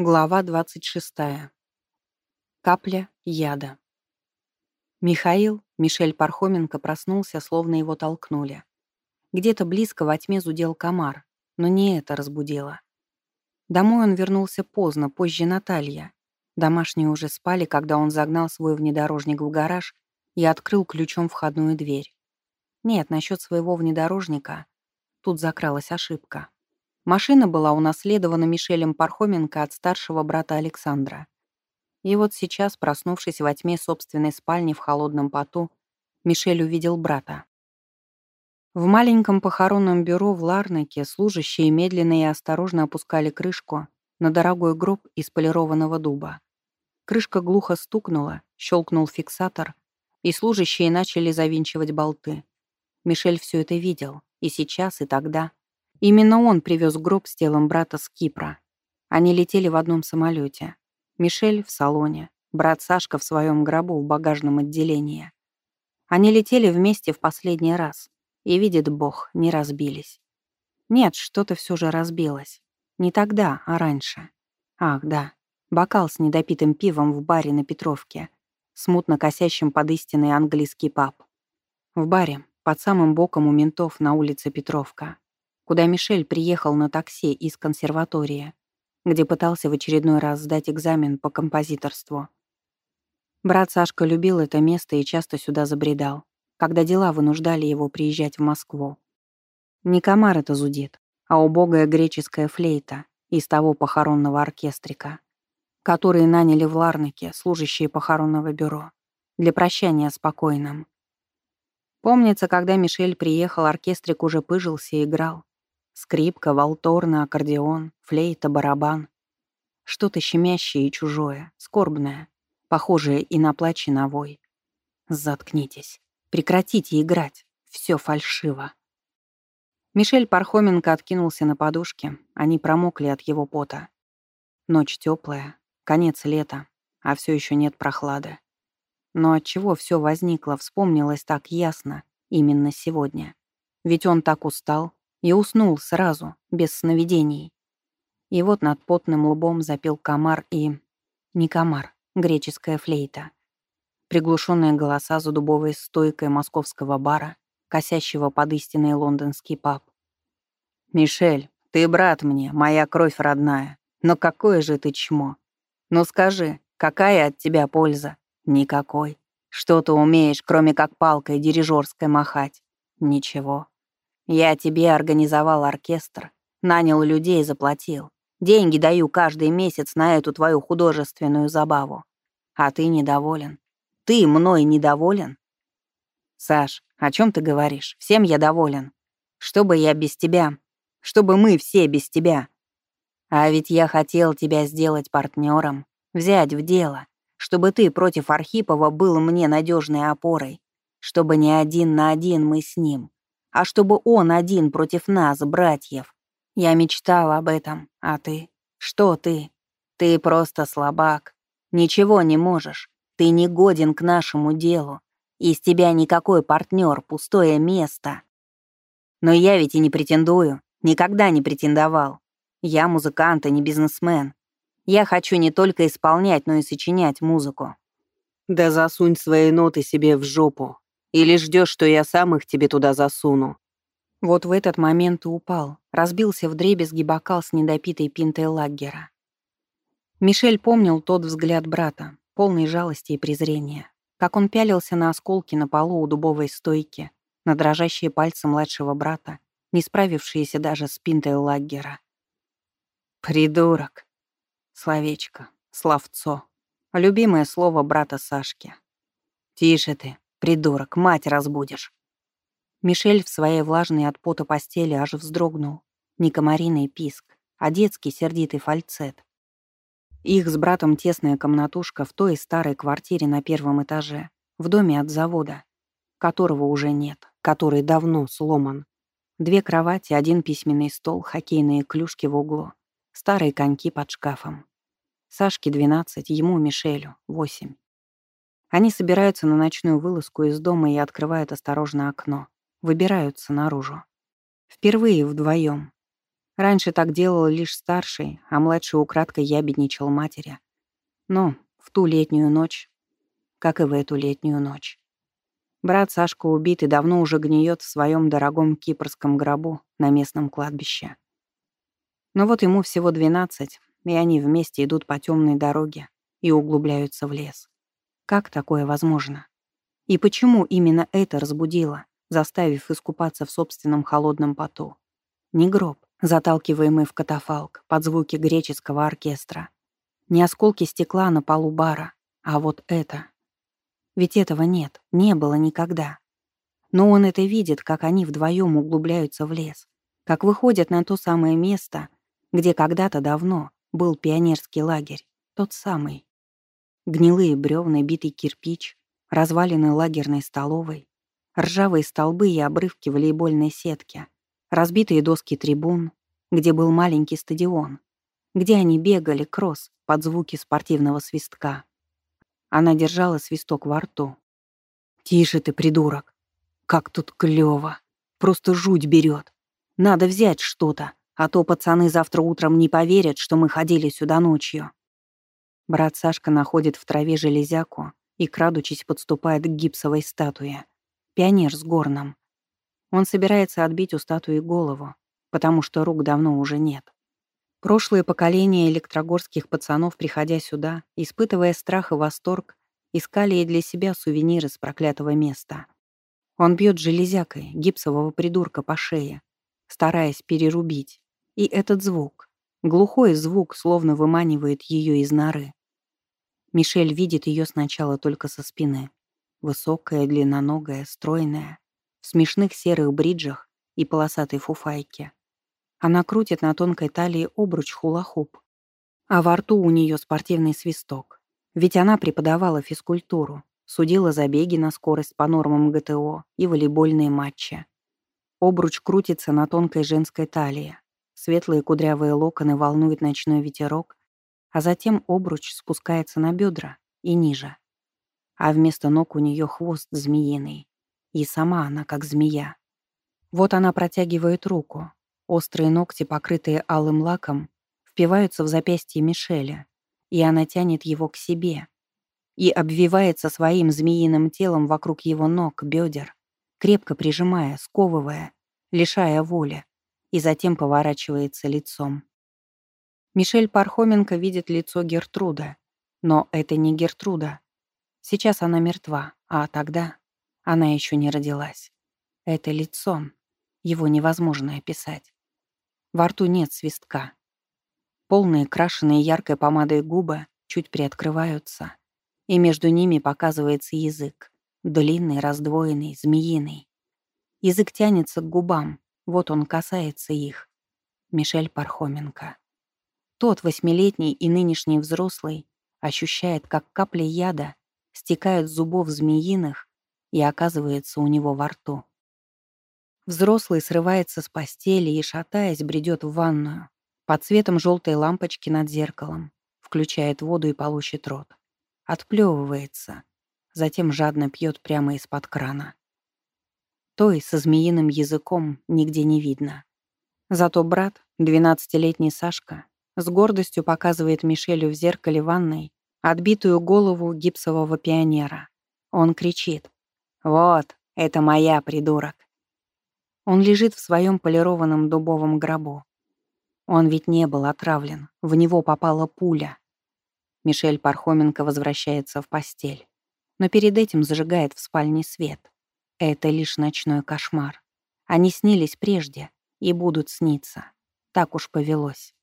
Глава 26. Капля яда. Михаил, Мишель Пархоменко, проснулся, словно его толкнули. Где-то близко во тьме зудел комар, но не это разбудило. Домой он вернулся поздно, позже Наталья. Домашние уже спали, когда он загнал свой внедорожник в гараж и открыл ключом входную дверь. Нет, насчет своего внедорожника тут закралась ошибка. Машина была унаследована Мишелем Пархоменко от старшего брата Александра. И вот сейчас, проснувшись во тьме собственной спальни в холодном поту, Мишель увидел брата. В маленьком похоронном бюро в Ларнаке служащие медленно и осторожно опускали крышку на дорогой гроб из полированного дуба. Крышка глухо стукнула, щелкнул фиксатор, и служащие начали завинчивать болты. Мишель все это видел, и сейчас, и тогда — Именно он привез гроб с телом брата с Кипра. Они летели в одном самолете. Мишель в салоне, брат Сашка в своем гробу в багажном отделении. Они летели вместе в последний раз. И, видит Бог, не разбились. Нет, что-то все же разбилось. Не тогда, а раньше. Ах, да. Бокал с недопитым пивом в баре на Петровке, смутно косящим под истинный английский паб. В баре, под самым боком у ментов на улице Петровка куда Мишель приехал на такси из консерватории, где пытался в очередной раз сдать экзамен по композиторству. Брат Сашка любил это место и часто сюда забредал, когда дела вынуждали его приезжать в Москву. Не комар это зудит, а убогая греческая флейта из того похоронного оркестрика, которые наняли в Ларнаке служащие похоронного бюро для прощания с покойным. Помнится, когда Мишель приехал, оркестрик уже пыжился и играл, Скрипка, валторна, аккордеон, флейта, барабан. Что-то щемящее и чужое, скорбное, похожее и на плач, и на вой. Заткнитесь. Прекратите играть. Все фальшиво. Мишель Пархоменко откинулся на подушке. Они промокли от его пота. Ночь теплая, конец лета, а все еще нет прохлады. Но от чего все возникло, вспомнилось так ясно именно сегодня. Ведь он так устал, и уснул сразу, без сновидений. И вот над потным лбом запел комар и... Не комар, греческая флейта. Приглушенные голоса за дубовой стойкой московского бара, косящего под истинный лондонский паб. «Мишель, ты брат мне, моя кровь родная. Но какое же ты чмо? Ну скажи, какая от тебя польза? Никакой. Что ты умеешь, кроме как палкой дирижерской махать? Ничего. Я тебе организовал оркестр, нанял людей заплатил. Деньги даю каждый месяц на эту твою художественную забаву. А ты недоволен. Ты мной недоволен? Саш, о чем ты говоришь? Всем я доволен. Что бы я без тебя? Чтобы мы все без тебя? А ведь я хотел тебя сделать партнером, взять в дело, чтобы ты против Архипова был мне надежной опорой, чтобы не один на один мы с ним, а чтобы он один против нас, братьев. Я мечтала об этом, а ты? Что ты? Ты просто слабак. Ничего не можешь. Ты не годен к нашему делу. Из тебя никакой партнер, пустое место. Но я ведь и не претендую, никогда не претендовал. Я музыкант, а не бизнесмен. Я хочу не только исполнять, но и сочинять музыку. Да засунь свои ноты себе в жопу, или ждешь, что я сам их тебе туда засуну?» Вот в этот момент и упал, разбился в дребезги бокал с недопитой пинтой лаггера. Мишель помнил тот взгляд брата, полный жалости и презрения, как он пялился на осколки на полу у дубовой стойки, на дрожащие пальцы младшего брата, не справившиеся даже с пинтой лаггера. «Придурок!» Словечко, словцо. Любимое слово брата Сашки. «Тише ты, Придурок, мать разбудишь. Мишель в своей влажной от пота постели аж вздрогнул. Не комариный писк, а детский сердитый фальцет. Их с братом тесная комнатушка в той старой квартире на первом этаже, в доме от завода, которого уже нет, который давно сломан. Две кровати, один письменный стол, хоккейные клюшки в углу, старые коньки под шкафом. Сашке 12, ему, Мишелю, 8. Они собираются на ночную вылазку из дома и открывают осторожно окно. Выбираются наружу. Впервые вдвоем. Раньше так делал лишь старший, а младший украдкой ябедничал матери. Но в ту летнюю ночь, как и в эту летнюю ночь. Брат Сашка убит и давно уже гниет в своем дорогом кипрском гробу на местном кладбище. Но вот ему всего двенадцать, и они вместе идут по темной дороге и углубляются в лес. Как такое возможно? И почему именно это разбудило, заставив искупаться в собственном холодном поту? Не гроб, заталкиваемый в катафалк под звуки греческого оркестра. Не осколки стекла на полу бара, а вот это. Ведь этого нет, не было никогда. Но он это видит, как они вдвоем углубляются в лес, как выходят на то самое место, где когда-то давно был пионерский лагерь, тот самый. Гнилые бревна, битый кирпич, развалины лагерной столовой, ржавые столбы и обрывки волейбольной сетки, разбитые доски трибун, где был маленький стадион, где они бегали кросс под звуки спортивного свистка. Она держала свисток во рту. «Тише ты, придурок! Как тут клёво! Просто жуть берет! Надо взять что-то, а то пацаны завтра утром не поверят, что мы ходили сюда ночью». Брат Сашка находит в траве железяку и, крадучись, подступает к гипсовой статуе. Пионер с горном. Он собирается отбить у статуи голову, потому что рук давно уже нет. Прошлые поколения электрогорских пацанов, приходя сюда, испытывая страх и восторг, искали и для себя сувениры с проклятого места. Он бьет железякой гипсового придурка по шее, стараясь перерубить. И этот звук, глухой звук, словно выманивает ее из норы. Мишель видит ее сначала только со спины. Высокая, длинноногая, стройная, в смешных серых бриджах и полосатой фуфайке. Она крутит на тонкой талии обруч хула-хуп. А во рту у нее спортивный свисток. Ведь она преподавала физкультуру, судила забеги на скорость по нормам ГТО и волейбольные матчи. Обруч крутится на тонкой женской талии. Светлые кудрявые локоны волнует ночной ветерок, а затем обруч спускается на бедра и ниже. А вместо ног у нее хвост змеиный. И сама она как змея. Вот она протягивает руку, Острые ногти, покрытые алым лаком, впиваются в запястье Мишеля, и она тянет его к себе и обвивается своим змеиным телом вокруг его ног, бедер, крепко прижимая, сковывая, лишая воли, и затем поворачивается лицом. Мишель Пархоменко видит лицо Гертруда, но это не Гертруда. Сейчас она мертва, а тогда она еще не родилась. Это лицо, его невозможно описать. Во рту нет свистка. Полные, крашеные яркой помадой губы чуть приоткрываются, и между ними показывается язык. Длинный, раздвоенный, змеиный. Язык тянется к губам, вот он касается их. Мишель Пархоменко. Тот восьмилетний и нынешний взрослый ощущает, как капли яда стекают с зубов змеиных и оказывается у него во рту. Взрослый срывается с постели и, шатаясь, бредет в ванную. Под светом желтой лампочки над зеркалом. Включает воду и полощет рот. Отплевывается. Затем жадно пьет прямо из-под крана. Той со змеиным языком нигде не видно. Зато брат, двенадцатилетний Сашка, с гордостью показывает Мишелю в зеркале ванной отбитую голову гипсового пионера. Он кричит. «Вот, это моя, придурок!» Он лежит в своем полированном дубовом гробу. Он ведь не был отравлен, в него попала пуля. Мишель Пархоменко возвращается в постель. Но перед этим зажигает в спальне свет. Это лишь ночной кошмар. Они снились прежде и будут сниться. Так уж повелось.